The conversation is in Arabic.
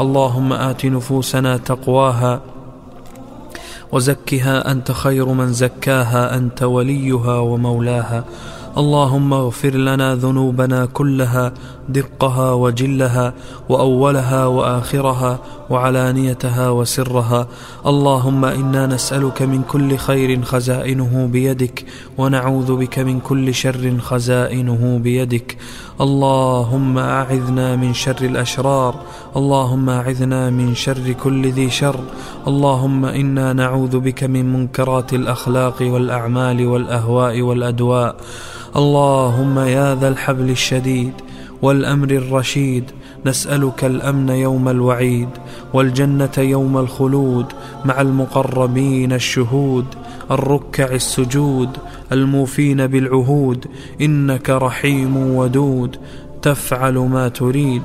اللهم آت نفوسنا تقواها وزكها أنت خير من زكاها أنت وليها ومولاها. اللهم اغفر لنا ذنوبنا كلها دقها وجلها وأولها وآخرها وعلانيتها وسرها. اللهم إنا نسألك من كل خير خزائنه بيدك ونعوذ بك من كل شر خزائنه بيدك. اللهم أعذنا من شر الأشرار اللهم أعذنا من شر كل ذي شر. اللهم إنا نعوذ بك من منكرات الأخلاق والأعمال والأهواء والأدواء. اللهم يا ذا الحبل الشديد والأمر الرشيد نسألك الأمن يوم الوعيد والجنة يوم الخلود مع المقربين الشهود الركع السجود الموفين بالعهود إنك رحيم ودود تفعل ما تريد.